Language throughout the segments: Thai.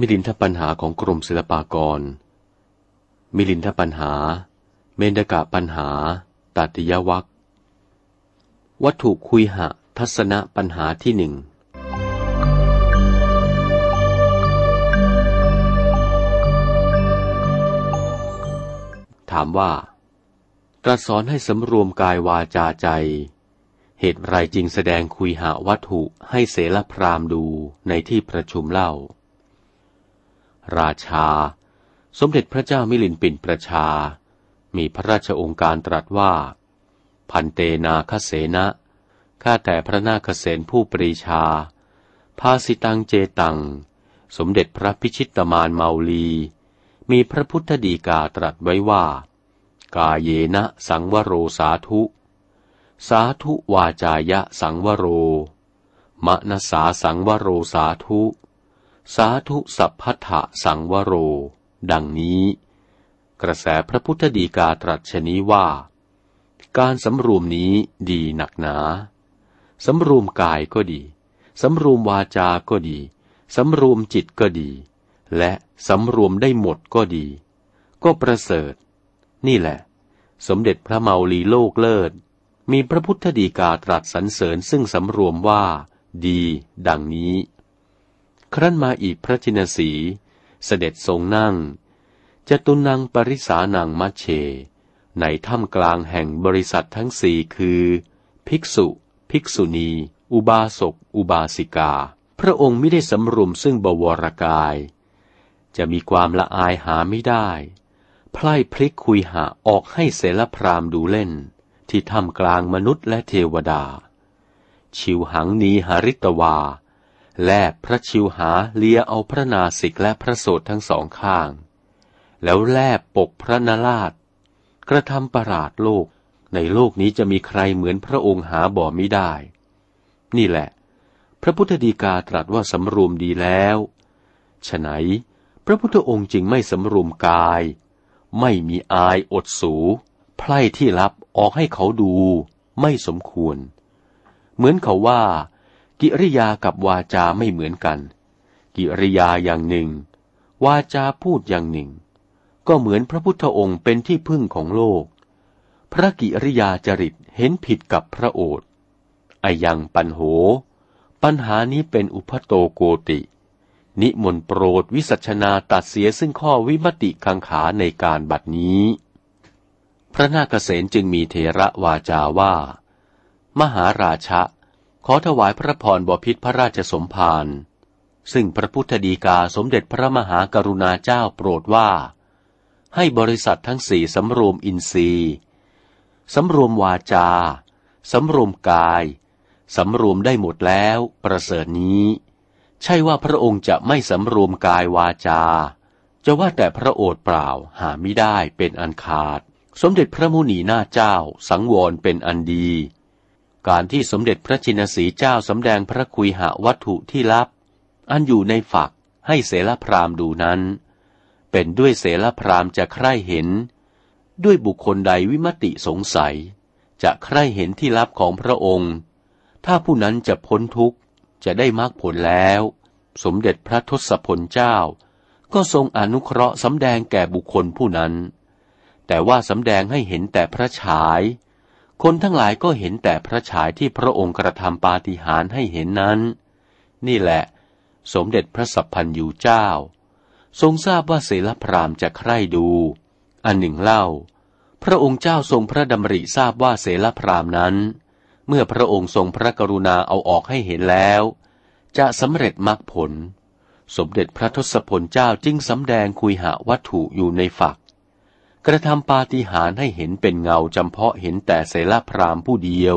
มิลินทปัญหาของกรมศิลปากร มิลินทปัญหา เมนกะปัญหา ตัติยวัควัตถุคุยหะ ทัศนะปัญหาที่หนึ่งถามว่า ตรัสสอนให้สำรวมกายวาจาใจ เหตุไรจริงแสดงคุยหาวัตถุให้เสลพรามดูในที่ประชุมเล่า ราชา สมเด็จพระเจ้ามิลินปินประชา มีพระราชองค์การตรัสว่า พันเตนาคเสนะข้าแต่พระนาคเษนผู้ปรีชา ภาสิตังเจตัง สมเด็จพระพิชิตมานเมาลี มีพระพุทธดีกาตรัสไว้ว่า กาเยนะสังวโรสาธุ สาธุวาจายะสังวโรมณสาสังวโรสาธุ สาธุสัพพัทธสังวโร ดังนี้ กระแสพระพุทธดีกาตรัสชนี้ว่า การสำรวมนี้ดีหนักหนาสำรวมกายก็ดีสำรวมวาจาก็ดีสำรวมจิตก็ดี และสำรวมได้หมดก็ดี ก็ประเสริฐ นี่แหละ สมเด็จพระเมาลีโลกเลิศ มีพระพุทธดีกาตรัสสรรเสริญซึ่งสำรวมว่า ดี ดังนี้ ครั้นมาอีกพระจินสี เสด็จทรงนั่งจะตุนังปริสานังมัชเช ในถ้ำกลางแห่งบริษัททั้งสี่คือ ภิกษุ ภิกษุณี อุบาสก อุบาสิกา พระองค์ไม่ได้สำรวมซึ่งบวรกาย จะมีความละอายหาไม่ได้ ไพล่พลิกคุยหาออกให้เสลพรามดูเล่น ที่ทำกลางมนุษย์และเทวดา ชิวหังนีหาริตวา แลบพระชิวหาเลียเอาพระนาสิกและพระโสดทั้งสองข้าง แล้วแลบปกพระนาราชกระทำประหลาดโลก ในโลกนี้จะมีใครเหมือนพระองค์หาบ่ไม่ได้ นี่แหละ พระพุทธดีกาตรัสว่าสำรวมดีแล้วฉะไหน พระพุทธองค์จึงไม่สำรวมกาย ไม่มีอายอดสูไพร่ที่รับออกให้เขาดู ไม่สมควร เหมือนเขาว่า กิริยากับวาจาไม่เหมือนกัน กิริยาอย่างหนึ่ง วาจาพูดอย่างหนึ่ง ก็เหมือนพระพุทธองค์เป็นที่พึ่งของโลก พระกิริยาจริตเห็นผิดกับพระโอษฐ์ไอยังปัญโห ปัญหานี้เป็นอุพโตโกติ นิมนต์โปรดวิสัชนาตัดเสียซึ่งข้อวิมติคังขาในการบัดนี้ พระนาคเษนจึงมีเทระวาจาว่า มหาราชะ ขอถวายพระพรบพิษพระราชสมภารซึ่งพระพุทธดีกาสมเด็จพระมหากรุณาเจ้าโปรดว่า ให้บริษัททั้งสี่สำรวมอินทรีย์สำรวมวาจา สำรวมกาย สำรวมได้หมดแล้ว ประเสริฐนี้ ใช่ว่าพระองค์จะไม่สำรวมกายวาจา จะว่าแต่พระโอษฐ์เปล่าหาไม่ได้เป็นอันขาด สมเด็จพระมุนีหน้าเจ้าสังวรเป็นอันดี การที่สมเด็จพระชินสีเจ้าสำแดงพระคุยหาวัตถุที่ลับ อันอยู่ในฝักให้เสลพรามดูนั้น เป็นด้วยเสลพรามจะใคร่เห็น ด้วยบุคคลใดวิมติสงสัย จะใคร่เห็นที่ลับของพระองค์ ถ้าผู้นั้นจะพ้นทุกข์จะได้มรรคผลแล้ว สมเด็จพระทศพลเจ้า ก็ทรงอนุเคราะห์สำแดงแก่บุคคลผู้นั้น แต่ว่าสำแดงให้เห็นแต่พระฉาย คนทั้งหลายก็เห็นแต่พระฉายที่พระองค์กระทำปาฏิหาริย์ให้เห็นนั้น นี่แหละ สมเด็จพระสัพพันยูเจ้า ทรงทราบว่าเสลพรามจะใคร่ดู อันหนึ่งเล่า พระองค์เจ้าทรงพระดำริทราบว่าเสลพรามนั้น เมื่อพระองค์ทรงพระกรุณาเอาออกให้เห็นแล้ว จะสำเร็จมรรคผล สมเด็จพระทศพลเจ้าจึงสำแดงคุยหาวัตถุอยู่ในฝัก กระทำปาฏิหาริย์ให้เห็นเป็นเงาจำเพาะเห็นแต่เสลพรามผู้เดียว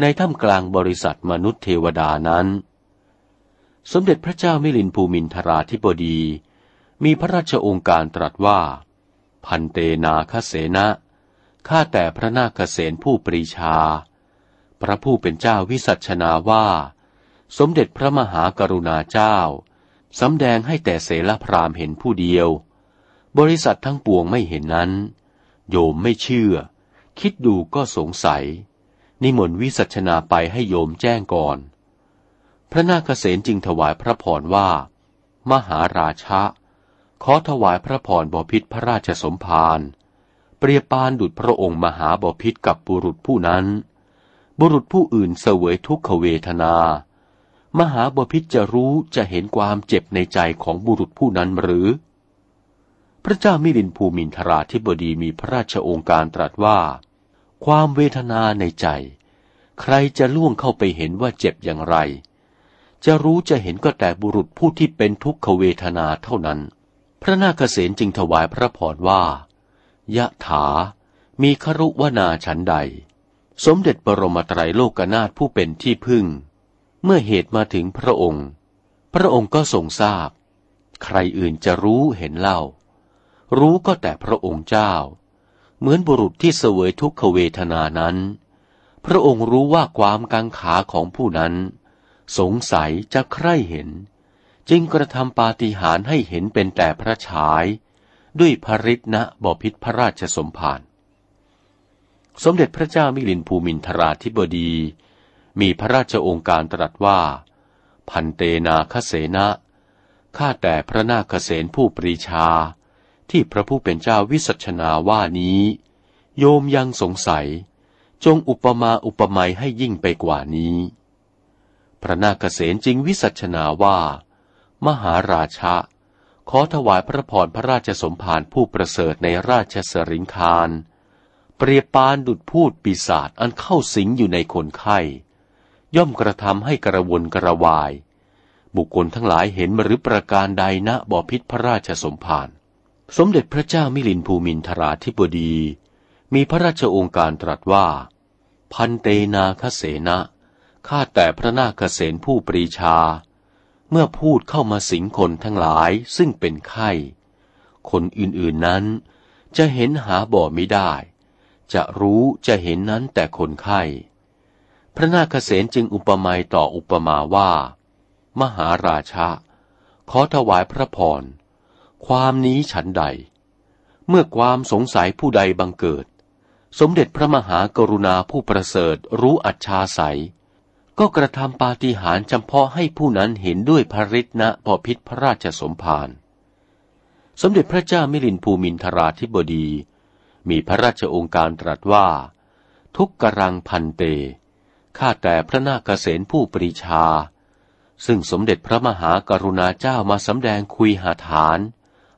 ในถ้ำกลางบริษัทมนุษย์เทวดานั้น สมเด็จพระเจ้ามิลินภูมินทราธิบดี มีพระราชองค์การตรัสว่า พันเตนาคเสนะข้าแต่พระนาคเสนผู้ปรีชา พระผู้เป็นเจ้าวิสัชนาว่า สมเด็จพระมหากรุณาเจ้าสำแดงให้แต่เสลพรามเห็นผู้เดียว บริษัททั้งปวงไม่เห็นนั้น โยมไม่เชื่อ คิดดูก็สงสัย นิมนต์วิสัชนาไปให้โยมแจ้งก่อน พระนาคเษนจึงถวายพระพรว่า มหาราชะ ขอถวายพระพรบพิษพระราชสมภารเปรียบปานดุจพระองค์มหาบพิษกับบุรุษผู้นั้น บุรุษผู้อื่นเสวยทุกขเวทนา มหาบพิษจะรู้จะเห็นความเจ็บในใจของบุรุษผู้นั้นหรือ พระเจ้ามิลินภูมินทราธิบดีมีพระราชองค์การตรัสว่า ความเวทนาในใจ ใครจะล่วงเข้าไปเห็นว่าเจ็บอย่างไร จะรู้จะเห็นก็แต่บุรุษผู้ที่เป็นทุกขเวทนาเท่านั้น พระนาคเษนจึงถวายพระพรว่ายะถา มีครุวนาฉันใด สมเด็จบรมไตรโลกนาถผู้เป็นที่พึ่ง เมื่อเหตุมาถึงพระองค์ พระองค์ก็ทรงทราบ ใครอื่นจะรู้เห็นเล่า รู้ก็แต่พระองค์เจ้า เหมือนบุรุษที่เสวยทุกขเวทนานั้น พระองค์รู้ว่าความกังขาของผู้นั้น สงสัยจะใคร่เห็น จึงกระทำปาฏิหาริย์ให้เห็นเป็นแต่พระฉาย ด้วยพระฤทธิ์ณบพิษพระราชสมภารสมเด็จพระเจ้ามิลินภูมินทราธิบดี มีพระราชองค์การตรัสว่า พันเตนาคเสนะข้าแต่พระนาคเสนผู้ปรีชา ที่พระผู้เป็นเจ้าวิสัชนาว่านี้ โยมยังสงสัย จงอุปมาอุปไมยให้ยิ่งไปกว่านี้ พระนาคเสนจึงวิสัชนาว่า มหาราชะ ขอถวายพระพรพระราชสมภารผู้ประเสริฐในราชสริงคารเปรียบปานดุดพูดปีศาจอันเข้าสิงอยู่ในคนไข้ ย่อมกระทำให้กระวนกระวาย บุคคลทั้งหลายเห็นหรือประการใดณบ่อพิษพระราชสมภาร สมเด็จพระเจ้ามิลินภูมินทราธิบดี มีพระราชองค์การตรัสว่า พันเตนาคเสนะข้าแต่พระนาคเสนผู้ปรีชา เมื่อพูดเข้ามาสิงคนทั้งหลายซึ่งเป็นไข้ คนอื่นๆนั้น จะเห็นหาบ่อไม่ได้ จะรู้จะเห็นนั้นแต่คนไข้ พระนาคเษนจึงอุปมาต่ออุปมาว่า มหาราชะขอถวายพระพร ความนี้ฉันใด เมื่อความสงสัยผู้ใดบังเกิด สมเด็จพระมหากรุณาผู้ประเสริฐรู้อัจฉาใสยก็กระทำปาฏิหาริย์จำเพาะให้ผู้นั้นเห็นด้วยพระฤทธิ์ณพอพิษพระราชสมภารสมเด็จพระเจ้ามิลินภูมินทราธิบดี มีพระราชองค์การตรัสว่า ทุกกรังพันเต ข้าแต่พระนาคเษนผู้ปรีชา ซึ่งสมเด็จพระมหากรุณาเจ้ามาสำแดงคุยหาฐาน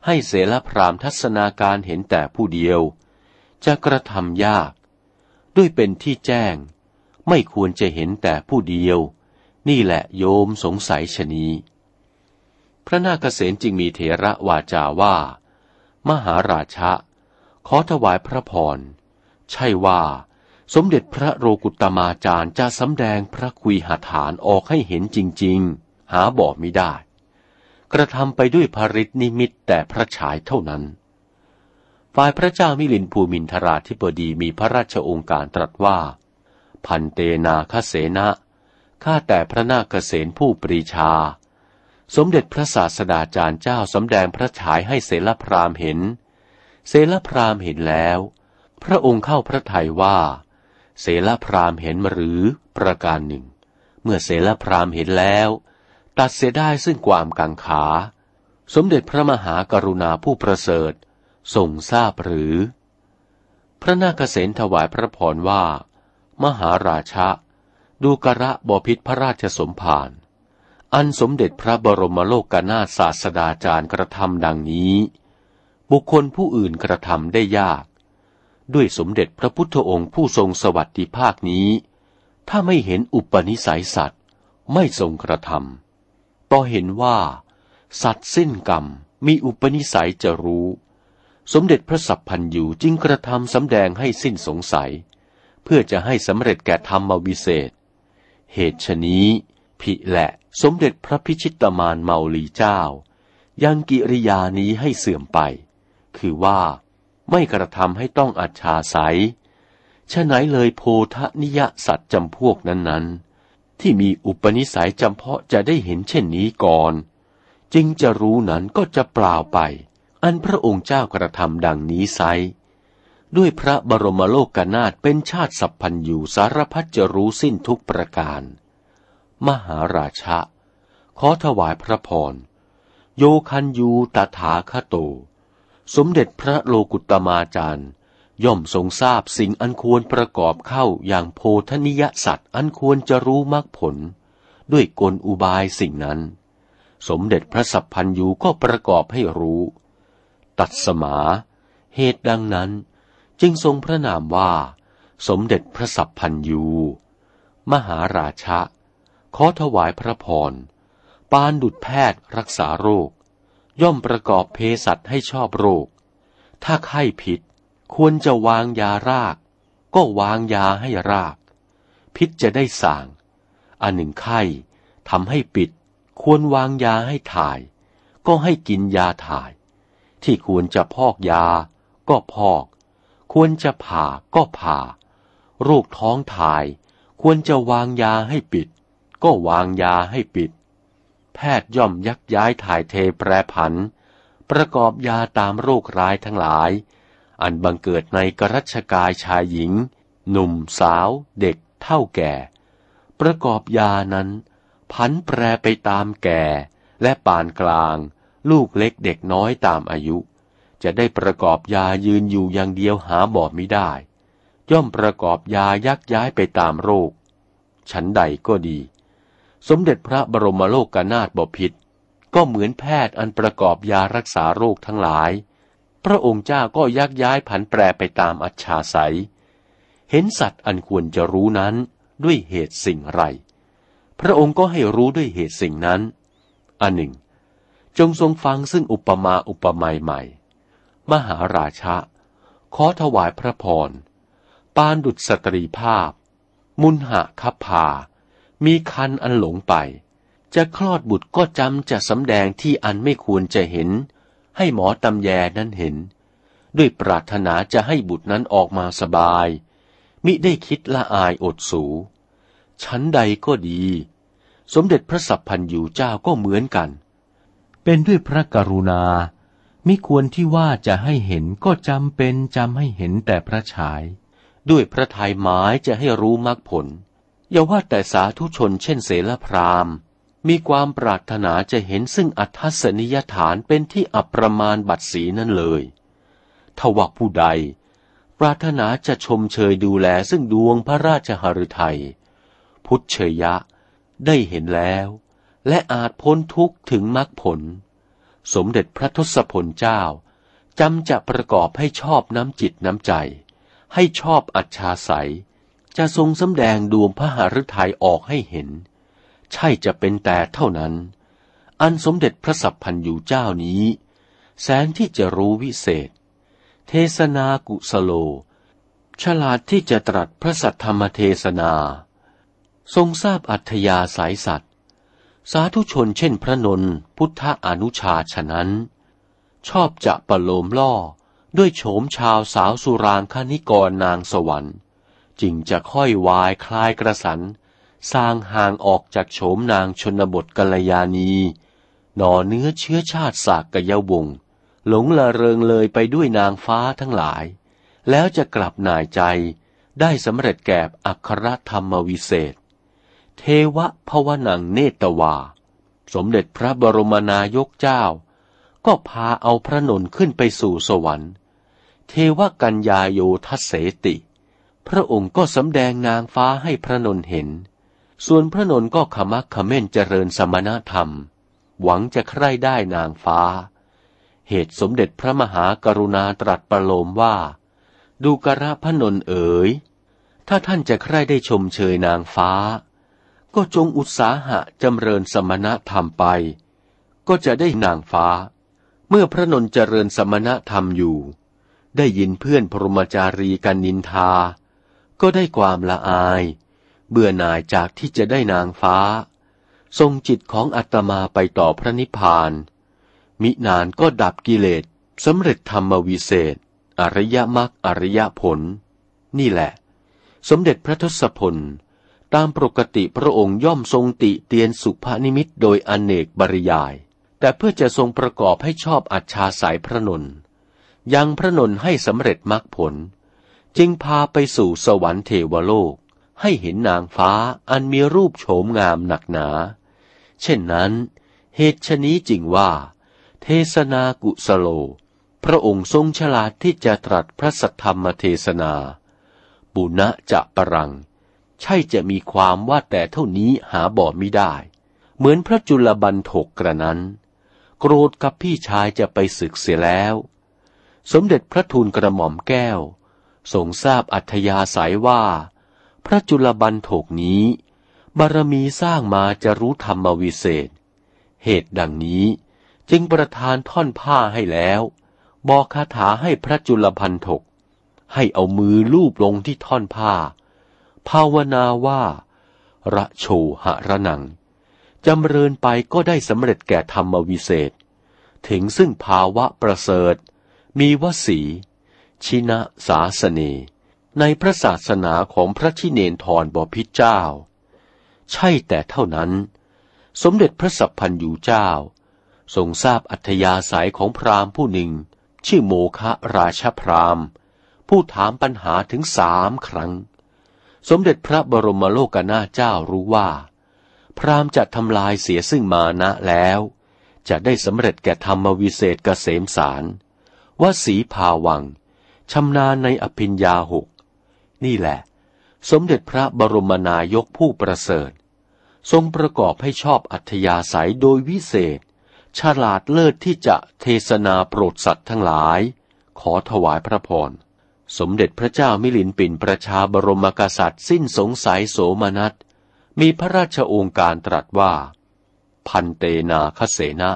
ให้เสลพรามทัศนาการเห็นแต่ผู้เดียว จะกระทำยาก ด้วยเป็นที่แจ้ง ไม่ควรจะเห็นแต่ผู้เดียว นี่แหละโยมสงสัยชนีพระนาคเษนจึงมีเถระวาจาว่า มหาราชะ ขอถวายพระพร ใช่ว่า สมเด็จพระโรกุตมาจารย์จะสำแดงพระคุยหาฐานออกให้เห็นจริง ๆ หาบอกไม่ได้ กระทำไปด้วยภริตนิมิตแต่พระฉายเท่านั้น ฝ่ายพระเจ้ามิลินภูมินทราธิบดีมีพระราชองค์การตรัสว่า พันเตนาคเสนะข้าแต่พระนาคเษนผู้ปรีชา สมเด็จพระศาสดาจารย์เจ้าสำแดงพระฉายให้เสลพรามเห็น เสลพรามเห็นแล้ว พระองค์เข้าพระทัยว่า เสลพรามเห็นหรือประการหนึ่ง เมื่อเสลพรามเห็นแล้ว ตัดเสียได้ซึ่งความกังขา สมเด็จพระมหากรุณาผู้ประเสริฐทรงทราบหรือ พระนาคเษนถวายพระพรว่า มหาราชะ ดูกระบพิษพระราชสมภารอันสมเด็จพระบรมโลกนาถศาสดาจารย์กระทำดังนี้ บุคคลผู้อื่นกระทำได้ยาก ด้วยสมเด็จพระพุทธองค์ผู้ทรงสวัสดิภาคนี้ ถ้าไม่เห็นอุปนิสัยสัตว์ ไม่ทรงกระทำ ต่อเห็นว่า สัตว์สิ้นกรรมมีอุปนิสัยจะรู้ สมเด็จพระสัพพันยูจึงกระทำสำแดงให้สิ้นสงสัย เพื่อจะให้สำเร็จแก่ธรรมวิเศษ เหตุชนี้ผิแหละสมเด็จพระพิชิตมานเมาลีเจ้า ยังกิริยานี้ให้เสื่อมไป คือว่าไม่กระทำให้ต้องอัจฉาสายฉะไหนเลยโพธนิยสัตว์จำพวกนั้นๆ ที่มีอุปนิสัยจำเพาะจะได้เห็นเช่นนี้ก่อน จึงจะรู้นั้นก็จะเปล่าไป อันพระองค์เจ้ากระทำดังนี้ไซด้วยพระบรมโลกนาถเป็นชาติสัพพันอยู่สารพัดจะรู้สิ้นทุกประการ มหาราชะ ขอถวายพระพร โยคันยูตถาคโต สมเด็จพระโลกุตมาจารย์ ย่อมทรงทราบสิ่งอันควรประกอบเข้าอย่างโพธนิยสัตว์อันควรจะรู้มรรคผล ด้วยกลอุบายสิ่งนั้น สมเด็จพระสัพพันยูก็ประกอบให้รู้ ตัดสมา เหตุดังนั้น จึงทรงพระนามว่า สมเด็จพระสัพพันยูมหาราชะ ขอถวายพระพร ปานดุจแพทย์รักษาโรค ย่อมประกอบเภสัชให้ชอบโรค ถ้าไข้ผิด ควรจะวางยาราก ก็วางยาให้ราก พิษจะได้สางอันหนึ่งไข้ทำให้ปิด ควรวางยาให้ถ่าย ก็ให้กินยาถ่าย ที่ควรจะพอกยา ก็พอก ควรจะผ่าก็ผ่าโรคท้องถ่าย ควรจะวางยาให้ปิด ก็วางยาให้ปิด แพทย์ย่อมยักย้ายถ่ายเทแปรผัน ประกอบยาตามโรคร้ายทั้งหลาย อันบังเกิดในกรัชกายชายหญิง หนุ่มสาว เด็ก เท่าแก่ ประกอบยานั้น พันแปรไปตามแก่ และปานกลาง ลูกเล็กเด็กน้อยตามอายุ จะได้ประกอบยายืนอยู่อย่างเดียวหาบอไม่ได้ ย่อมประกอบยายักย้ายไปตามโรค ฉันใดก็ดี สมเด็จพระบรมโลกกนาถบพิษก็เหมือนแพทย์อันประกอบยารักษาโรคทั้งหลาย พระองค์เจ้าก็ยักย้ายผันแปรไปตามอัจฉาสัย เห็นสัตว์อันควรจะรู้นั้นด้วยเหตุสิ่งไร พระองค์ก็ให้รู้ด้วยเหตุสิ่งนั้น อันหนึ่ง จงทรงฟังซึ่งอุปมาอุปไมยใหม่ มหาราชะ ขอถวายพระพร ปานดุจสตรีภาพ มุนหะคับพา มีคันอันหลงไป จะคลอดบุตรก็จำจะสำแดงที่อันไม่ควรจะเห็น ให้หมอตำแยนั้นเห็น ด้วยปรารถนาจะให้บุตรนั้นออกมาสบาย มิได้คิดละอายอดสู ชั้นใดก็ดี สมเด็จพระสัพพันยูเจ้าก็เหมือนกัน เป็นด้วยพระกรุณา มิควรที่ว่าจะให้เห็นก็จำเป็นจำให้เห็นแต่พระฉาย ด้วยพระทัยหมายจะให้รู้มรรคผล อย่าว่าแต่สาธุชนเช่นเสลพราม มีความปรารถนาจะเห็นซึ่งอัธสนิยฐานเป็นที่อัปประมาณบัตรสีนั่นเลยทว่าผู้ใด ปรารถนาจะชมเชยดูแลซึ่งดวงพระราชหฤทัย พุทธเชยะได้เห็นแล้ว และอาจพ้นทุกข์ถึงมรรคผล สมเด็จพระทศพลเจ้าจำจะประกอบให้ชอบน้ำจิตน้ำใจ ให้ชอบอัจฉาสัย จะทรงสำแดงดวงพระหฤทัยออกให้เห็น ใช่จะเป็นแต่เท่านั้น อันสมเด็จพระสัพพันยูเจ้านี้ แสนที่จะรู้วิเศษ เทศนากุสโล ฉลาดที่จะตรัสพระสัทธรรมเทศนา ทรงทราบอัธยาสายสัตว์ สาธุชนเช่นพระนนพุทธอนุชาฉะนั้น ชอบจะประโลมล่อด้วยโฉมชาวสาวสุรางคณิกรนางสวรรค์ จึงจะค่อยวายคลายกระสัน สร้างห่างออกจากโฉมนางชนบทกัลยาณี หน่อเนื้อเชื้อชาติสากกะยาวง หลงละเริงเลยไปด้วยนางฟ้าทั้งหลาย แล้วจะกลับหน่ายใจได้สำเร็จแก่อัครธรรมวิเศษ เทวะพวนังเนตวา สมเด็จพระบรมนายกเจ้า ก็พาเอาพระนนขึ้นไปสู่สวรรค์ เทวกัญญาโยทัสเสติ พระองค์ก็สำแดงนางฟ้าให้พระนนเห็น ส่วนพระนนท์ก็ขมักขม้นเจริญสมณธรรม หวังจะใคร่ได้นางฟ้า เหตุสมเด็จพระมหากรุณาตรัสประโลมว่า ดูกระพระนนท์เอ๋ย ถ้าท่านจะใคร่ได้ชมเชยนางฟ้า ก็จงอุตสาหะจำเริญสมณธรรมไป ก็จะได้นางฟ้า เมื่อพระนนท์เจริญสมณธรรมอยู่ ได้ยินเพื่อนพรหมจารีกันนินทา ก็ได้ความละอาย เบื่อหน่ายจากที่จะได้นางฟ้า ทรงจิตของอัตมาไปต่อพระนิพพาน มินานก็ดับกิเลสสำเร็จธรรมวิเศษ อริยมรรคอริยผล นี่แหละ สมเด็จพระทศพล ตามปกติพระองค์ย่อมทรงติเตียนสุภานิมิตโดยอเนกบริยาย แต่เพื่อจะทรงประกอบให้ชอบอัจฉาสายพระนนยังพระนนให้สำเร็จมรรคผล จึงพาไปสู่สวรรค์เทวโลก ให้เห็นนางฟ้าอันมีรูปโฉมงามหนักหนา เช่นนั้น เหตุชนี้จริงว่า เทศนากุสโล พระองค์ทรงฉลาดที่จะตรัสพระสัทธรรมเทศนาปุณะจะปรัง ใช่จะมีความว่าแต่เท่านี้หาบ่ไม่ได้ เหมือนพระจุลบันทกกระนั้น โกรธกับพี่ชายจะไปศึกเสียแล้ว สมเด็จพระทูลกระหม่อมแก้วทรงทราบอัธยาศัยว่า พระจุลบันทกนี้ บารมีสร้างมาจะรู้ธรรมวิเศษ เหตุดังนี้จึงประทานท่อนผ้าให้แล้ว บอกคาถาให้พระจุลพันถก ให้เอามือลูบลงที่ท่อนผ้า ภาวนาว่า ระโชหะระนังจำเริญไปก็ได้สำเร็จแก่ธรรมวิเศษ ถึงซึ่งภาวะประเสริฐ มีวสี ชินะสาสเน ในพระศาสนาของพระชิเนนทรบพิเจ้า ใช่แต่เท่านั้น สมเด็จพระสัพพันยูเจ้า ทรงทราบอัธยาศัยของพราหมณ์ผู้หนึ่ง ชื่อโมคะราชพราหมณ์ ผู้ถามปัญหาถึงสามครั้ง สมเด็จพระบรมโลกนาเจ้ารู้ว่า พราหมณ์จะทำลายเสียซึ่งมานะแล้ว จะได้สำเร็จแก่ธรรมวิเศษกเกษมสารว่าสีภาวังชำนาญในอภิญญาหก นี่แหละ สมเด็จพระบรมนายกผู้ประเสริฐ ทรงประกอบให้ชอบอัธยาศัยโดยวิเศษ ฉลาดเลิศที่จะเทศนาโปรดสัตว์ทั้งหลาย ขอถวายพระพรสมเด็จพระเจ้ามิลินปินประชาบรมกษัตริย์สิ้นสงสัยโสมนัส มีพระราชโองการตรัสว่า พันเตนาคเสนะ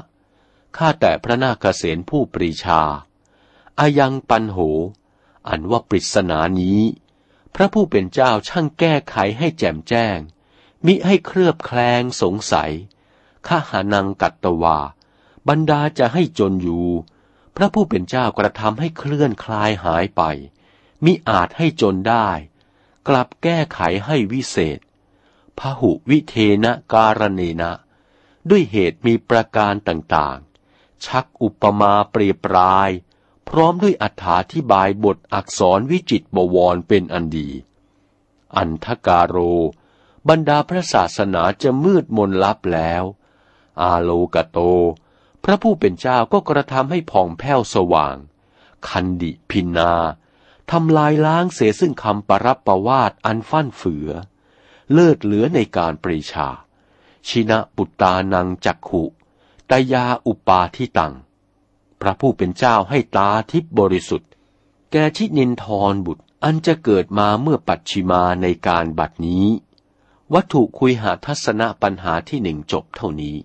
ข้าแต่พระนาคเสนผู้ปรีชาอายังปันโห อันว่าปริศนานี้ พระผู้เป็นเจ้าช่างแก้ไขให้แจ่มแจ้ง มิให้เคลือบแคลงสงสัยข้าหานังกัตตวา บรรดาจะให้จนอยู่ พระผู้เป็นเจ้ากระทำให้เคลื่อนคลายหายไป มิอาจให้จนได้ กลับแก้ไขให้วิเศษพหุวิเทนะการเนนะ ด้วยเหตุมีประการต่างๆ ชักอุปมาเปรียบราย พร้อมด้วยอัถาธิบายบทอักษรวิจิตบวรเป็นอันดี อันทการโร บรรดาพระศาสนาจะมืดมนลับแล้ว อาโลกโต พระผู้เป็นเจ้าก็กระทำให้ผ่องแผ้วสว่าง คันดิพินาทำลายล้างเสียซึ่งคำปรับประวาดอันฟั่นเฟือ เลิศเหลือในการปรีชา ชินะปุตตานังจักขุตยาอุปาทิตัง พระผู้เป็นเจ้าให้ตาทิพบริสุทธิ์ แกชินินทรบุตรอันจะเกิดมาเมื่อปัจฉิมาในการบัดนี้ วัตถุคุยหาทัศนะปัญหาที่หนึ่งจบเท่านี้